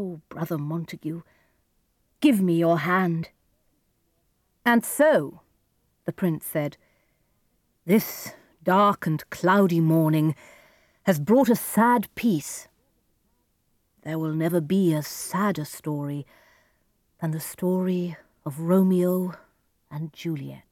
Oh, brother Montague, give me your hand. And so, the prince said, this dark and cloudy morning has brought a sad peace. There will never be a sadder story than the story of Romeo and Juliet.